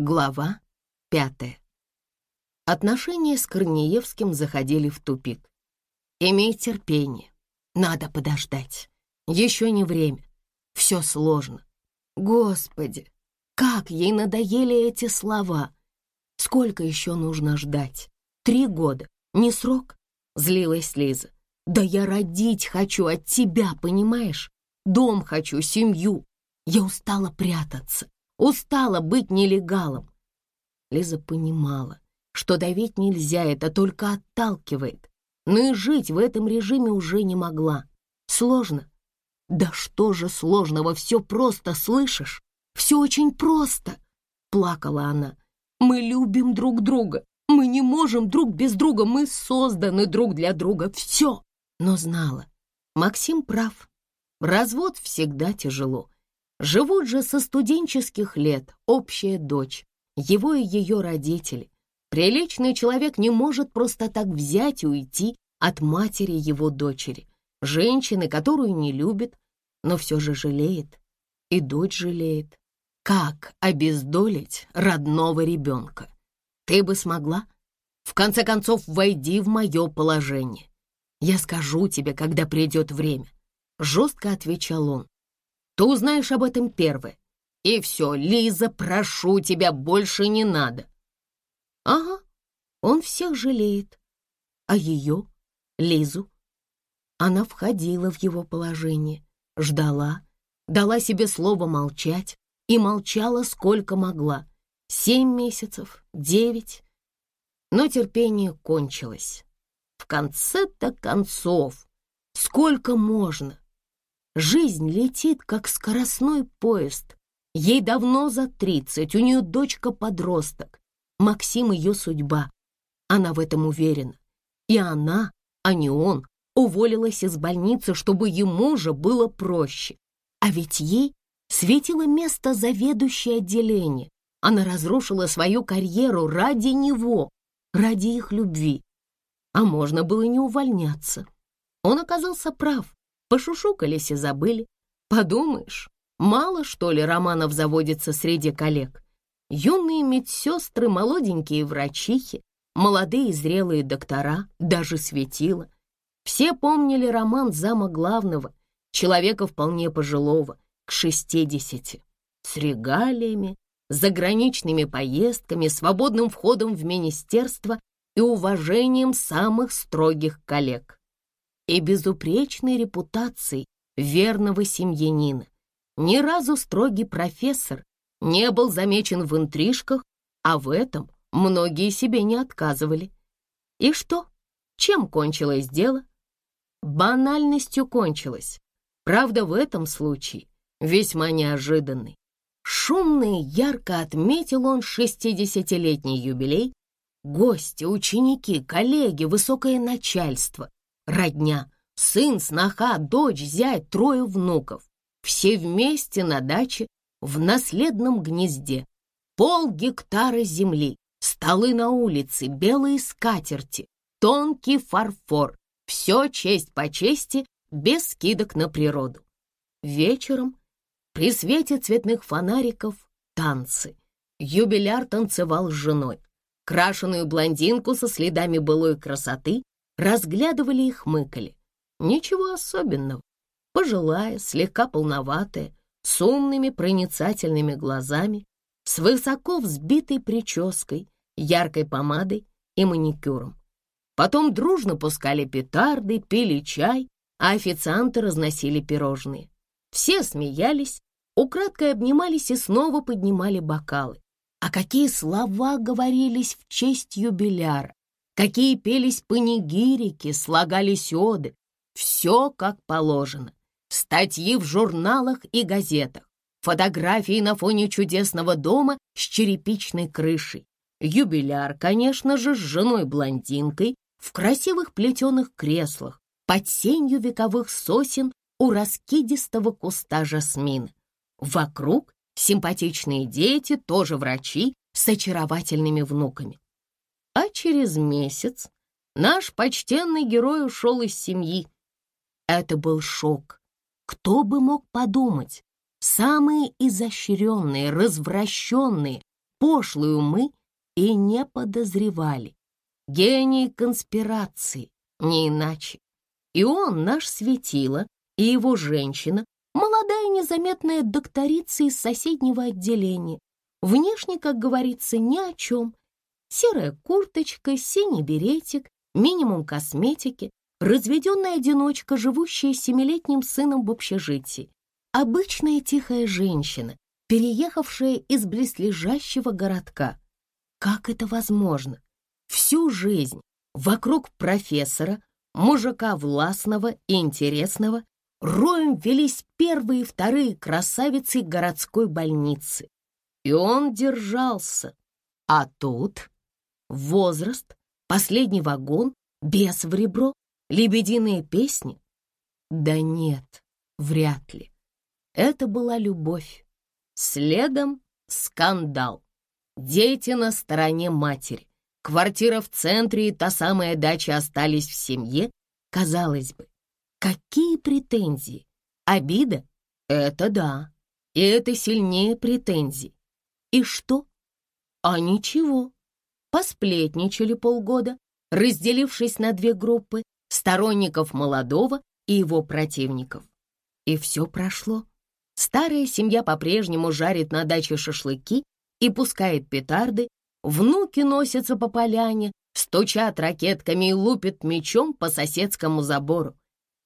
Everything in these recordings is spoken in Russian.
Глава пятая. Отношения с Корнеевским заходили в тупик. Имей терпение. Надо подождать. Еще не время. Все сложно. Господи, как ей надоели эти слова. Сколько еще нужно ждать? Три года. Не срок? Злилась Лиза. Да я родить хочу от тебя, понимаешь? Дом хочу, семью. Я устала прятаться. Устала быть нелегалом. Лиза понимала, что давить нельзя, это только отталкивает. Но и жить в этом режиме уже не могла. Сложно. Да что же сложного, все просто, слышишь? Все очень просто, плакала она. Мы любим друг друга. Мы не можем друг без друга, мы созданы друг для друга. Все. Но знала, Максим прав. Развод всегда тяжело. Живут же со студенческих лет общая дочь, его и ее родители. Приличный человек не может просто так взять и уйти от матери его дочери, женщины, которую не любит, но все же жалеет, и дочь жалеет. Как обездолить родного ребенка? Ты бы смогла? В конце концов, войди в мое положение. Я скажу тебе, когда придет время. Жестко отвечал он. Ты узнаешь об этом первое. И все, Лиза, прошу тебя, больше не надо. Ага, он всех жалеет. А ее, Лизу? Она входила в его положение, ждала, дала себе слово молчать и молчала сколько могла. Семь месяцев, девять. Но терпение кончилось. В конце-то концов, сколько можно? Жизнь летит, как скоростной поезд. Ей давно за тридцать, у нее дочка-подросток. Максим ее судьба. Она в этом уверена. И она, а не он, уволилась из больницы, чтобы ему же было проще. А ведь ей светило место заведующей отделения. Она разрушила свою карьеру ради него, ради их любви. А можно было не увольняться. Он оказался прав. Пошушукались и забыли. Подумаешь, мало, что ли, романов заводится среди коллег. Юные медсестры, молоденькие врачихи, молодые зрелые доктора, даже светила. Все помнили роман зама главного, человека вполне пожилого, к шестидесяти, с регалиями, заграничными поездками, свободным входом в министерство и уважением самых строгих коллег и безупречной репутацией верного семьянина. Ни разу строгий профессор не был замечен в интрижках, а в этом многие себе не отказывали. И что? Чем кончилось дело? Банальностью кончилось. Правда, в этом случае весьма неожиданный. Шумно и ярко отметил он шестидесятилетний юбилей. Гости, ученики, коллеги, высокое начальство родня, сын, сноха, дочь, зять, трое внуков. Все вместе на даче в наследном гнезде. Пол гектара земли, столы на улице, белые скатерти, тонкий фарфор. Все честь по чести, без скидок на природу. Вечером при свете цветных фонариков танцы. Юбиляр танцевал с женой. Крашеную блондинку со следами былой красоты разглядывали и хмыкали. Ничего особенного. Пожилая, слегка полноватая, с умными проницательными глазами, с высоко взбитой прической, яркой помадой и маникюром. Потом дружно пускали петарды, пили чай, а официанты разносили пирожные. Все смеялись, украдкой обнимались и снова поднимали бокалы. А какие слова говорились в честь юбиляра! Какие пелись панигирики, слагались оды. Все как положено. Статьи в журналах и газетах, фотографии на фоне чудесного дома с черепичной крышей. Юбиляр, конечно же, с женой-блондинкой в красивых плетеных креслах под сенью вековых сосен у раскидистого куста жасмина. Вокруг симпатичные дети, тоже врачи, с очаровательными внуками. А через месяц наш почтенный герой ушел из семьи. Это был шок. Кто бы мог подумать? Самые изощренные, развращенные, пошлые умы и не подозревали. Гений конспирации, не иначе. И он, наш светило, и его женщина, молодая незаметная докторица из соседнего отделения. Внешне, как говорится, ни о чем. Серая курточка, синий беретик, минимум косметики, разведенная одиночка, живущая семилетним сыном в общежитии. Обычная тихая женщина, переехавшая из близлежащего городка. Как это возможно? Всю жизнь вокруг профессора, мужика властного и интересного, роем велись первые и вторые красавицы городской больницы. И он держался. А тут возраст, последний вагон, без в ребро, лебединые песни. Да нет, вряд ли. Это была любовь. Следом скандал. Дети на стороне матери. Квартира в центре и та самая дача остались в семье. Казалось бы, какие претензии? Обида? Это да. И это сильнее претензий. И что? А ничего. Посплетничали полгода, разделившись на две группы сторонников молодого и его противников. И все прошло. Старая семья по-прежнему жарит на даче шашлыки и пускает петарды, внуки носятся по поляне, стучат ракетками и лупят мечом по соседскому забору.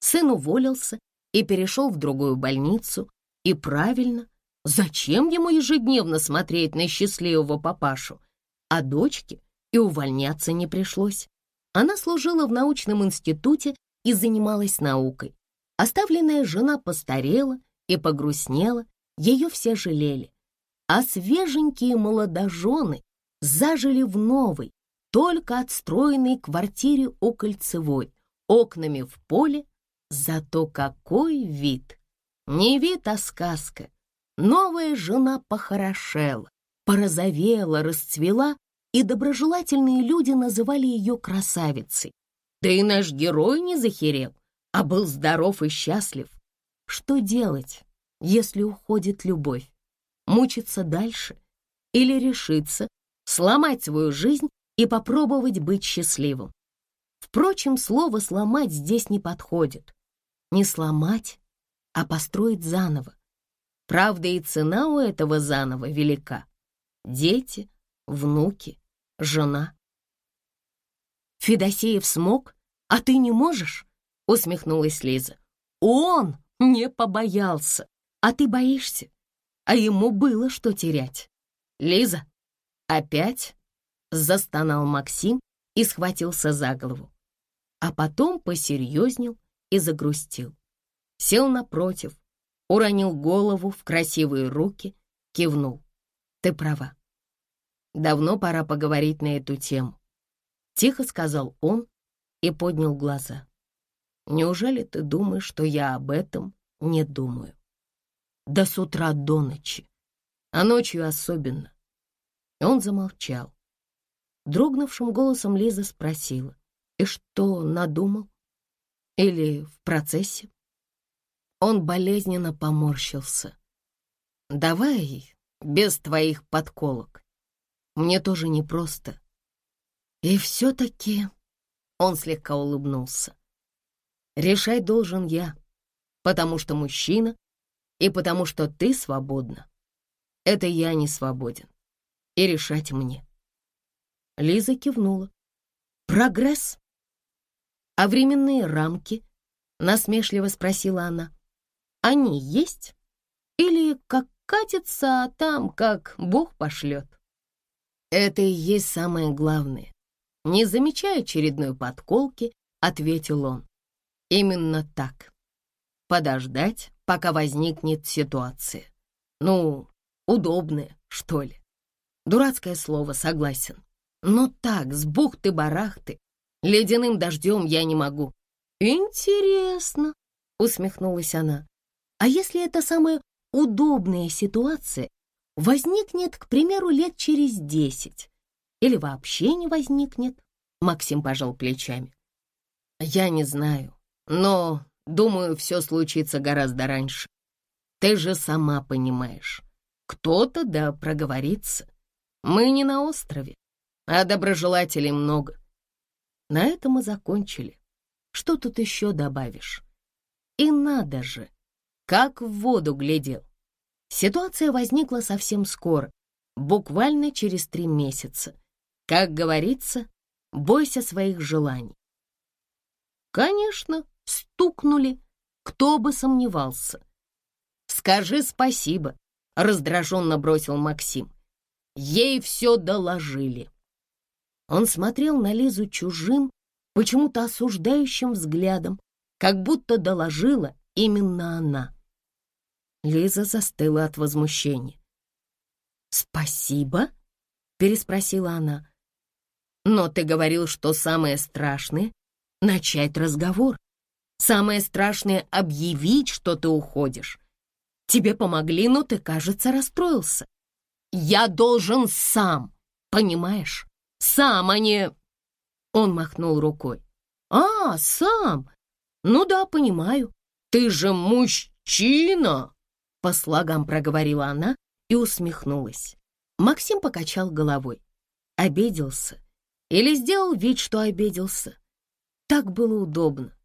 Сын уволился и перешел в другую больницу. И правильно, зачем ему ежедневно смотреть на счастливого папашу? А дочке и увольняться не пришлось. Она служила в научном институте и занималась наукой. Оставленная жена постарела и погрустнела, ее все жалели. А свеженькие молодожены зажили в новой, только отстроенной квартире у Кольцевой, окнами в поле, зато какой вид! Не вид, а сказка. Новая жена похорошела, порозовела, расцвела, и доброжелательные люди называли ее красавицей. Да и наш герой не захерел, а был здоров и счастлив. Что делать, если уходит любовь? Мучиться дальше? Или решиться, сломать свою жизнь и попробовать быть счастливым? Впрочем, слово «сломать» здесь не подходит. Не сломать, а построить заново. Правда, и цена у этого заново велика. Дети, внуки, жена. «Федосеев смог, а ты не можешь?» — усмехнулась Лиза. «Он не побоялся, а ты боишься, а ему было что терять». «Лиза, опять?» — застонал Максим и схватился за голову. А потом посерьезнел и загрустил. Сел напротив, уронил голову в красивые руки, кивнул. «Ты права. Давно пора поговорить на эту тему. Тихо сказал он и поднял глаза. Неужели ты думаешь, что я об этом не думаю? Да с утра до ночи, а ночью особенно. Он замолчал. Дрогнувшим голосом Лиза спросила, и что надумал? Или в процессе? Он болезненно поморщился. Давай без твоих подколок. Мне тоже непросто. И все-таки он слегка улыбнулся. Решать должен я, потому что мужчина и потому что ты свободна. Это я не свободен. И решать мне. Лиза кивнула. Прогресс? А временные рамки? Насмешливо спросила она. Они есть? Или как катится, а там как Бог пошлет? Это и есть самое главное. Не замечая очередной подколки, ответил он. Именно так. Подождать, пока возникнет ситуация. Ну, удобная, что ли. Дурацкое слово, согласен. Но так, с бухты-барахты, ледяным дождем я не могу. Интересно, усмехнулась она. А если это самая удобная ситуация, возникнет, к примеру, лет через десять. Или вообще не возникнет, Максим пожал плечами. Я не знаю, но, думаю, все случится гораздо раньше. Ты же сама понимаешь, кто-то да проговорится. Мы не на острове, а доброжелателей много. На этом мы закончили. Что тут еще добавишь? И надо же, как в воду глядел. Ситуация возникла совсем скоро, буквально через три месяца. Как говорится, бойся своих желаний. Конечно, стукнули, кто бы сомневался. «Скажи спасибо», — раздраженно бросил Максим. «Ей все доложили». Он смотрел на Лизу чужим, почему-то осуждающим взглядом, как будто доложила именно она. Лиза застыла от возмущения. «Спасибо?» — переспросила она. «Но ты говорил, что самое страшное — начать разговор. Самое страшное — объявить, что ты уходишь. Тебе помогли, но ты, кажется, расстроился. Я должен сам, понимаешь? Сам, а не...» Он махнул рукой. «А, сам? Ну да, понимаю. Ты же мужчина!» По слогам проговорила она и усмехнулась. Максим покачал головой. Обиделся. Или сделал вид, что обиделся. Так было удобно.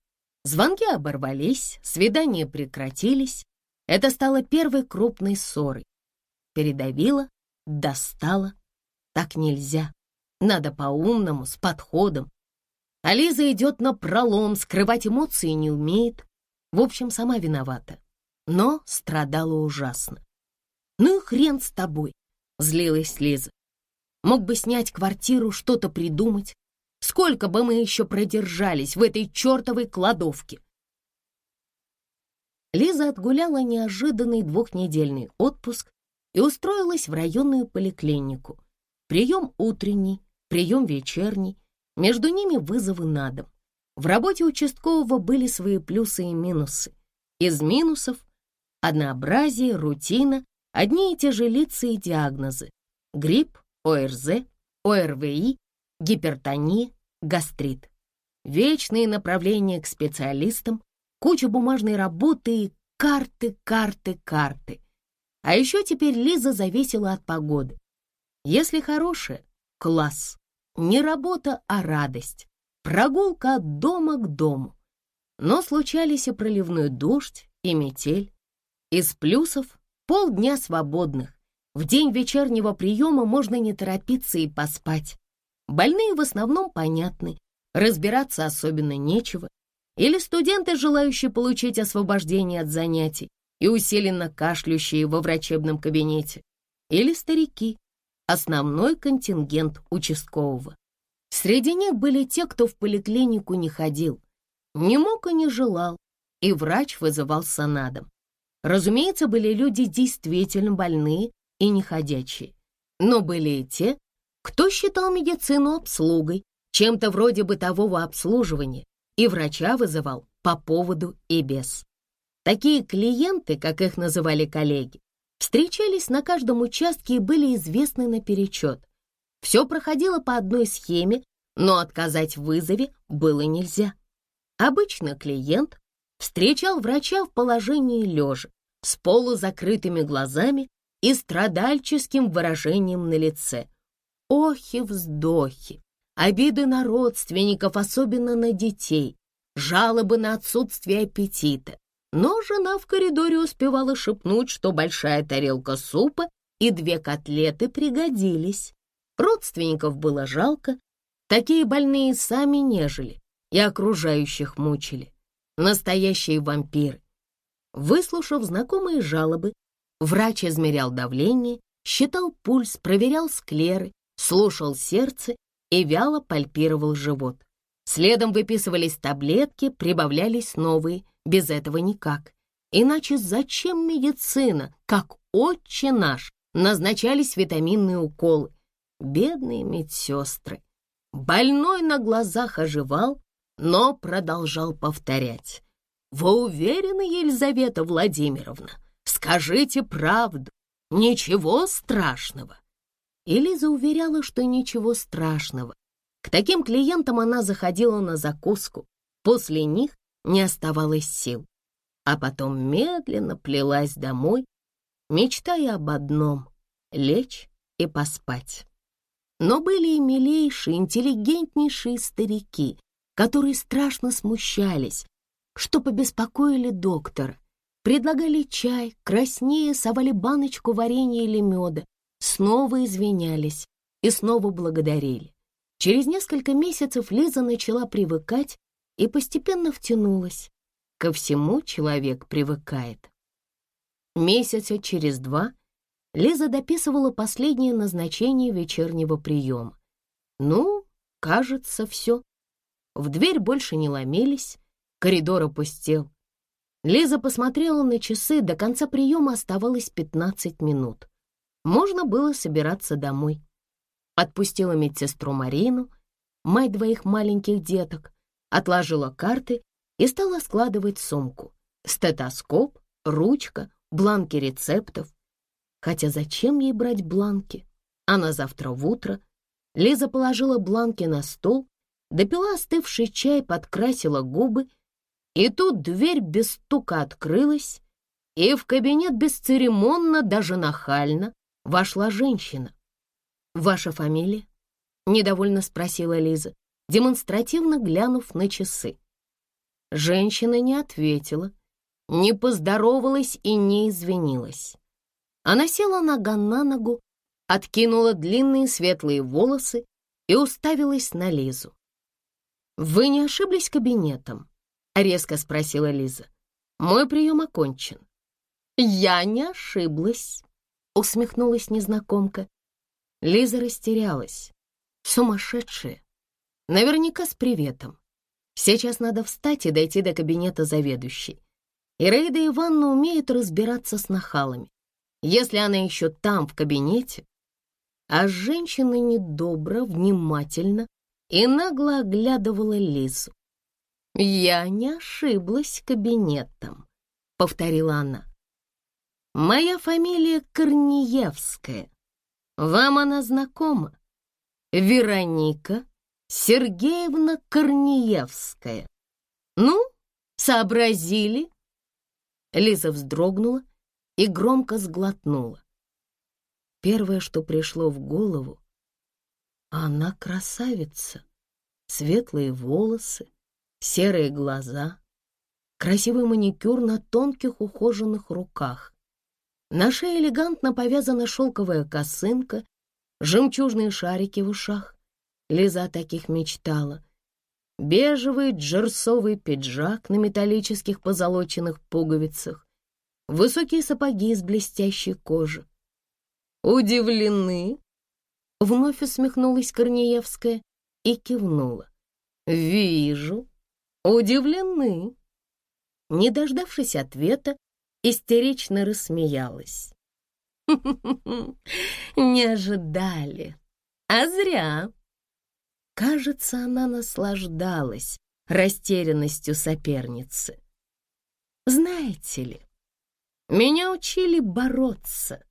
Звонки оборвались, свидания прекратились. Это стало первой крупной ссорой. Передавила, достала. Так нельзя. Надо по-умному, с подходом. А Лиза идет на пролом, скрывать эмоции не умеет. В общем, сама виновата. Но страдала ужасно. «Ну и хрен с тобой!» — злилась Лиза. «Мог бы снять квартиру, что-то придумать. Сколько бы мы еще продержались в этой чертовой кладовке?» Лиза отгуляла неожиданный двухнедельный отпуск и устроилась в районную поликлинику. Прием утренний, прием вечерний, между ними вызовы на дом. В работе участкового были свои плюсы и минусы. Из минусов — однообразие, рутина, одни и те же лица и диагнозы. Грипп, ОРЗ, ОРВИ, гипертония, гастрит. Вечные направления к специалистам, куча бумажной работы и карты, карты, карты. А еще теперь Лиза зависела от погоды. Если хорошая — класс. Не работа, а радость. Прогулка от дома к дому. Но случались и проливной дождь, и метель. Из плюсов — полдня свободных. В день вечернего приема можно не торопиться и поспать. Больные в основном понятны, разбираться особенно нечего. Или студенты, желающие получить освобождение от занятий и усиленно кашляющие во врачебном кабинете. Или старики, основной контингент участкового. Среди них были те, кто в поликлинику не ходил, не мог и не желал, и врач вызывался на дом. Разумеется, были люди действительно больные и неходячие, но были и те, кто считал медицину обслугой, чем-то вроде бытового обслуживания, и врача вызывал по поводу и без. Такие клиенты, как их называли коллеги, встречались на каждом участке и были известны наперечет. Все проходило по одной схеме, но отказать в вызове было нельзя. Обычно клиент встречал врача в положении лежа, с полузакрытыми глазами и страдальческим выражением на лице. Охи-вздохи, обиды на родственников, особенно на детей, жалобы на отсутствие аппетита. Но жена в коридоре успевала шепнуть, что большая тарелка супа и две котлеты пригодились. Родственников было жалко, такие больные сами нежели и окружающих мучили. Настоящие вампиры. Выслушав знакомые жалобы, врач измерял давление, считал пульс, проверял склеры, слушал сердце и вяло пальпировал живот. Следом выписывались таблетки, прибавлялись новые, без этого никак. Иначе зачем медицина, как отче наш, назначались витаминные уколы? Бедные медсестры. Больной на глазах оживал, но продолжал повторять. «Вы уверены, Елизавета Владимировна? Скажите правду. Ничего страшного». И уверяла, что ничего страшного. К таким клиентам она заходила на закуску. После них не оставалось сил. А потом медленно плелась домой, мечтая об одном — лечь и поспать. Но были и милейшие, интеллигентнейшие старики, которые страшно смущались, что побеспокоили доктора, предлагали чай, краснее совали баночку варенья или меда, снова извинялись и снова благодарили. Через несколько месяцев Лиза начала привыкать и постепенно втянулась. Ко всему человек привыкает. Месяца через два Лиза дописывала последнее назначение вечернего приема. Ну, кажется, все. В дверь больше не ломились, коридор опустел. Лиза посмотрела на часы, до конца приема оставалось 15 минут. Можно было собираться домой. Отпустила медсестру Марину, мать двоих маленьких деток, отложила карты и стала складывать сумку. Стетоскоп, ручка, бланки рецептов. Хотя зачем ей брать бланки? А на завтра в утро Лиза положила бланки на стол, допила остывший чай, подкрасила губы, и тут дверь без стука открылась, и в кабинет бесцеремонно, даже нахально, вошла женщина. «Ваша фамилия?» — недовольно спросила Лиза, демонстративно глянув на часы. Женщина не ответила, не поздоровалась и не извинилась. Она села нога на ногу, откинула длинные светлые волосы и уставилась на Лизу. «Вы не ошиблись кабинетом?» — резко спросила Лиза. «Мой прием окончен». «Я не ошиблась», — усмехнулась незнакомка. Лиза растерялась. Сумасшедшая. Наверняка с приветом. Сейчас надо встать и дойти до кабинета заведующей. Ираида Ивановна умеет разбираться с нахалами. Если она еще там, в кабинете, а женщина недобро, внимательно и нагло оглядывала Лизу. «Я не ошиблась кабинетом», — повторила она. «Моя фамилия Корнеевская. Вам она знакома? Вероника Сергеевна Корнеевская. Ну, сообразили?» Лиза вздрогнула и громко сглотнула. Первое, что пришло в голову, она красавица. Светлые волосы, серые глаза, красивый маникюр на тонких ухоженных руках. На шее элегантно повязана шелковая косынка, жемчужные шарики в ушах. Лиза таких мечтала. Бежевый джерсовый пиджак на металлических позолоченных пуговицах, высокие сапоги из блестящей кожи. «Удивлены?» — вновь усмехнулась Корнеевская и кивнула. «Вижу. Удивлены». Не дождавшись ответа, истерично рассмеялась. «Не ожидали. А зря». Кажется, она наслаждалась растерянностью соперницы. «Знаете ли, меня учили бороться.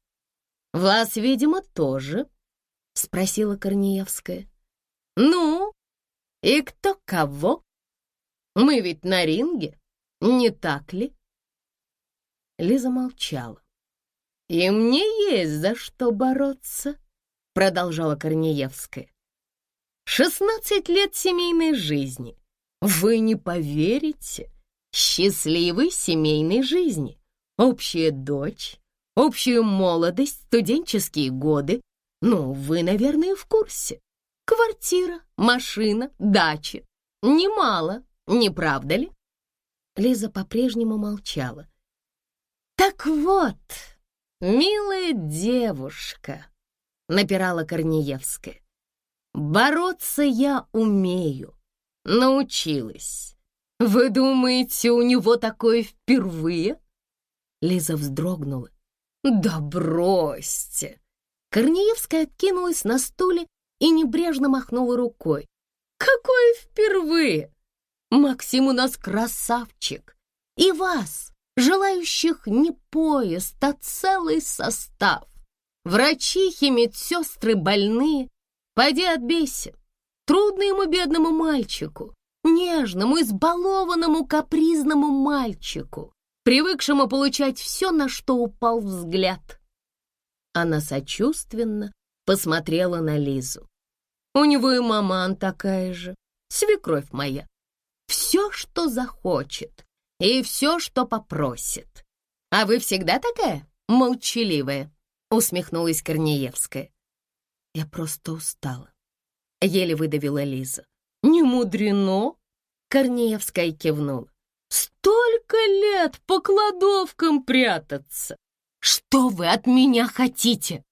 Вас, видимо, тоже?» — спросила Корнеевская. «Ну, и кто кого? Мы ведь на ринге, не так ли?» Лиза молчала. «И мне есть за что бороться», — продолжала Корнеевская. «Шестнадцать лет семейной жизни. Вы не поверите. Счастливой семейной жизни. Общая дочь, общую молодость, студенческие годы. Ну, вы, наверное, в курсе. Квартира, машина, дача. Немало, не правда ли?» Лиза по-прежнему молчала. «Так вот, милая девушка», — напирала Корнеевская, «бороться я умею, научилась. Вы думаете, у него такое впервые?» Лиза вздрогнула. «Да бросьте!» Корнеевская откинулась на стуле и небрежно махнула рукой. «Какое впервые? Максим у нас красавчик! И вас, желающих не поезд, а целый состав. Врачи, медсестры, больные. Пойди отбейся. Трудно ему, бедному мальчику, нежному, избалованному, капризному мальчику, привыкшему получать все, на что упал взгляд. Она сочувственно посмотрела на Лизу. У него и маман такая же, свекровь моя. Все, что захочет, и все, что попросит. А вы всегда такая молчаливая, усмехнулась Корнеевская. Я просто устала. Еле выдавила Лиза. Не мудрено, Корнеевская кивнула. Столько лет по кладовкам прятаться. Что вы от меня хотите?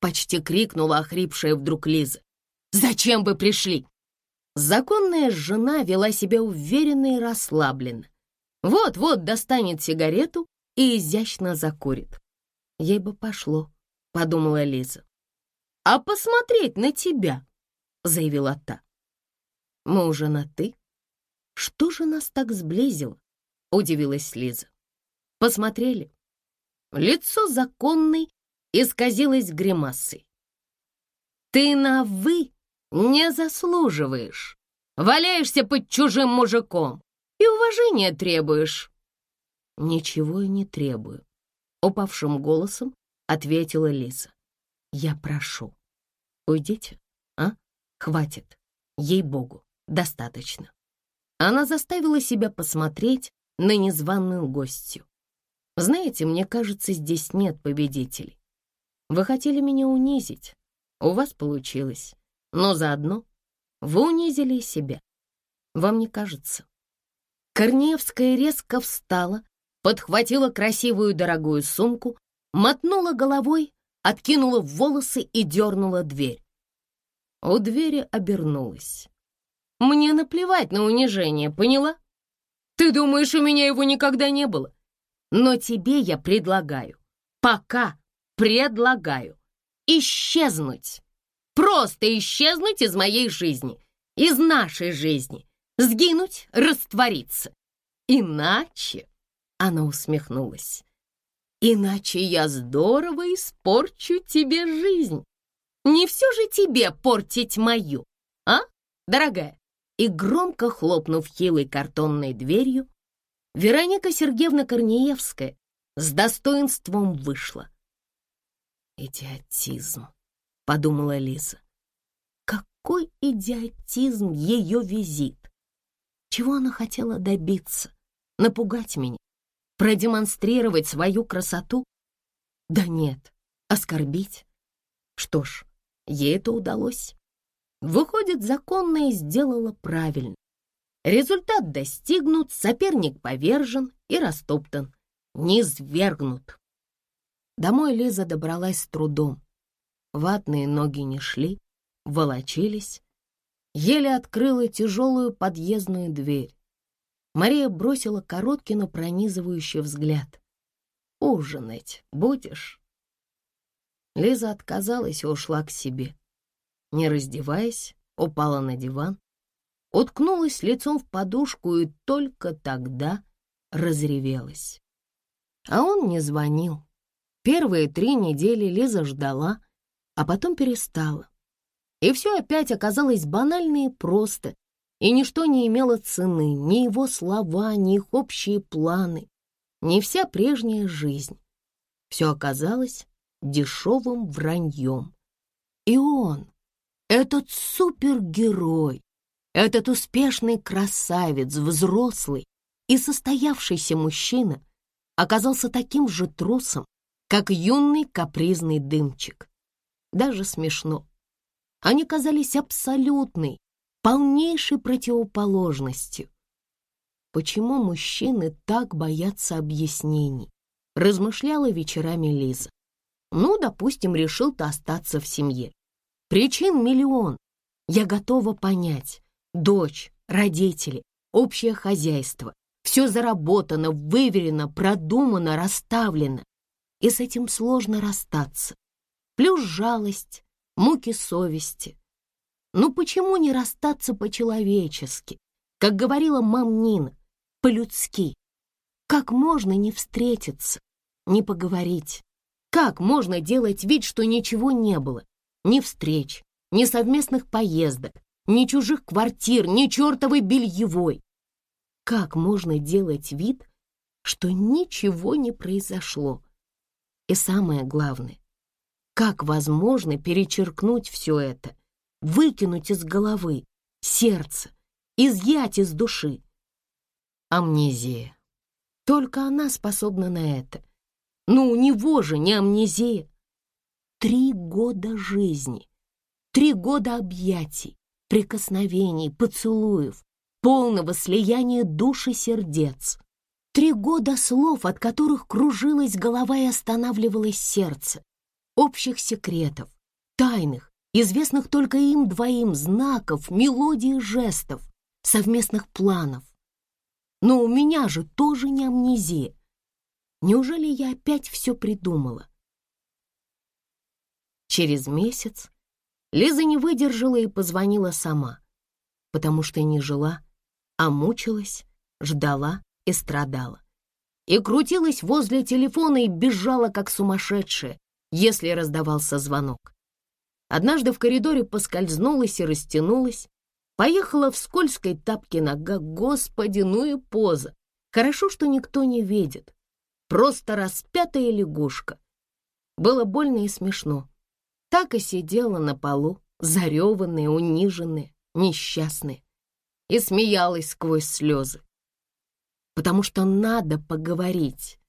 Почти крикнула охрипшая вдруг Лиза. «Зачем вы пришли?» Законная жена вела себя уверенно и расслабленно. Вот-вот достанет сигарету и изящно закурит. Ей бы пошло, подумала Лиза. «А посмотреть на тебя», — заявила та. «Мы уже на «ты». Что же нас так сблизило?» — удивилась Лиза. «Посмотрели?» Лицо законной исказилось гримасой. «Ты на «вы» не заслуживаешь. Валяешься под чужим мужиком и уважения требуешь». «Ничего я не требую», — упавшим голосом ответила Лиза. «Я прошу, уйдите, а? Хватит, ей-богу, достаточно». Она заставила себя посмотреть на незваную гостью. «Знаете, мне кажется, здесь нет победителей. Вы хотели меня унизить. У вас получилось. Но заодно вы унизили себя. Вам не кажется?» Корнеевская резко встала, подхватила красивую дорогую сумку, мотнула головой, откинула волосы и дернула дверь. У двери обернулась. «Мне наплевать на унижение, поняла? Ты думаешь, у меня его никогда не было? Но тебе я предлагаю, пока предлагаю исчезнуть. Просто исчезнуть из моей жизни, из нашей жизни, сгинуть, раствориться. Иначе, она усмехнулась, иначе я здорово испорчу тебе жизнь. Не все же тебе портить мою, а, дорогая? И громко хлопнув хилой картонной дверью, Вероника Сергеевна Корнеевская с достоинством вышла. «Идиотизм», — подумала Лиза. «Какой идиотизм ее визит! Чего она хотела добиться? Напугать меня? Продемонстрировать свою красоту? Да нет, оскорбить. Что ж, ей это удалось. Выходит, законная сделала правильно. Результат достигнут, соперник повержен и растоптан, низвергнут. Домой Лиза добралась с трудом. Ватные ноги не шли, волочились. Еле открыла тяжелую подъездную дверь. Мария бросила короткий, но пронизывающий взгляд. «Ужинать будешь?» Лиза отказалась и ушла к себе. Не раздеваясь, упала на диван, уткнулась лицом в подушку и только тогда разревелась. А он не звонил. Первые три недели Лиза ждала, а потом перестала. И все опять оказалось банально и просто, и ничто не имело цены, ни его слова, ни их общие планы, ни вся прежняя жизнь. Все оказалось дешевым враньем. И он, этот супергерой, этот успешный красавец, взрослый и состоявшийся мужчина оказался таким же трусом, как юный капризный дымчик. Даже смешно. Они казались абсолютной, полнейшей противоположностью. Почему мужчины так боятся объяснений? Размышляла вечерами Лиза. Ну, допустим, решил-то остаться в семье. Причин миллион. Я готова понять дочь, родители, общее хозяйство. Все заработано, выверено, продумано, расставлено. И с этим сложно расстаться. Плюс жалость, муки совести. Ну почему не расстаться по-человечески? Как говорила мам Нина, по-людски. Как можно не встретиться, не поговорить? Как можно делать вид, что ничего не было? Ни встреч, ни совместных поездок, ни чужих квартир, ни чертовой бельевой. Как можно делать вид, что ничего не произошло? И самое главное, Как возможно перечеркнуть все это, выкинуть из головы, сердца, изъять из души? Амнезия. Только она способна на это. Но у него же не амнезия. Три года жизни, три года объятий, прикосновений, поцелуев, полного слияния душ и сердец. Три года слов, от которых кружилась голова и останавливалось сердце, общих секретов, тайных, известных только им двоим знаков, мелодий жестов, совместных планов. Но у меня же тоже не амнезия. Неужели я опять все придумала? Через месяц Лиза не выдержала и позвонила сама, потому что не жила, а мучилась, ждала и страдала. И крутилась возле телефона и бежала, как сумасшедшая, если раздавался звонок. Однажды в коридоре поскользнулась и растянулась, поехала в скользкой тапке нога, господи, ну и поза. Хорошо, что никто не видит. Просто распятая лягушка. Было больно и смешно. Так и сидела на полу, зареванная, униженная, несчастная, и смеялась сквозь слезы. Потому что надо поговорить,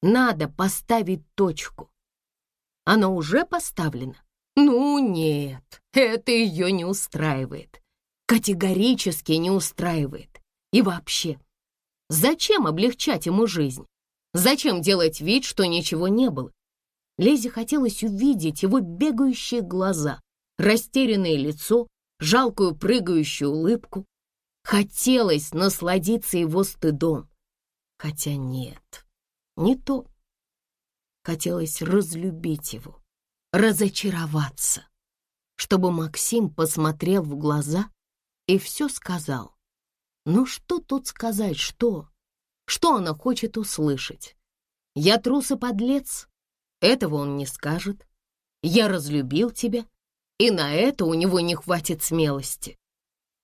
надо поставить точку. Она уже поставлена? Ну нет, это ее не устраивает. Категорически не устраивает. И вообще, зачем облегчать ему жизнь? Зачем делать вид, что ничего не было? Лезе хотелось увидеть его бегающие глаза, растерянное лицо, жалкую прыгающую улыбку. Хотелось насладиться его стыдом. Хотя нет, не то хотелось разлюбить его, разочароваться, чтобы Максим посмотрел в глаза и все сказал. Ну что тут сказать, что? Что она хочет услышать? Я трус и подлец? Этого он не скажет. Я разлюбил тебя, и на это у него не хватит смелости.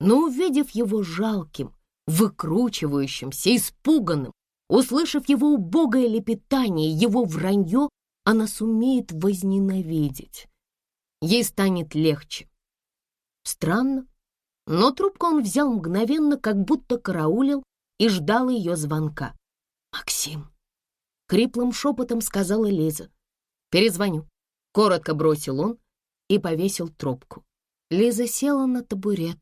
Но увидев его жалким, выкручивающимся, испуганным, Услышав его убогое лепетание, его вранье, она сумеет возненавидеть. Ей станет легче. Странно, но трубку он взял мгновенно, как будто караулил и ждал ее звонка. «Максим!» — хриплым шепотом сказала Лиза. «Перезвоню», — коротко бросил он и повесил трубку. Лиза села на табурет.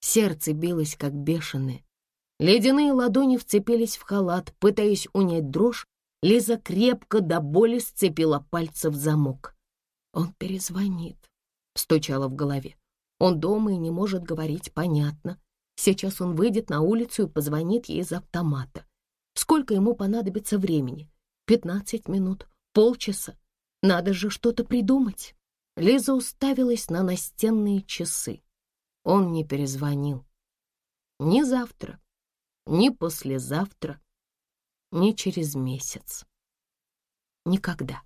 Сердце билось, как бешеное. Ледяные ладони вцепились в халат, пытаясь унять дрожь, Лиза крепко до боли сцепила пальцы в замок. «Он перезвонит», — стучало в голове. «Он дома и не может говорить, понятно. Сейчас он выйдет на улицу и позвонит ей из автомата. Сколько ему понадобится времени? Пятнадцать минут? Полчаса? Надо же что-то придумать». Лиза уставилась на настенные часы. Он не перезвонил. Ни завтра, ни послезавтра, ни через месяц. Никогда.